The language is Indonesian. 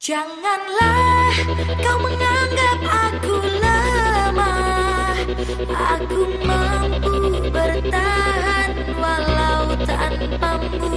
Janganlah kau menganggap aku lemah. Aku mampu bertahan walau tanpamu.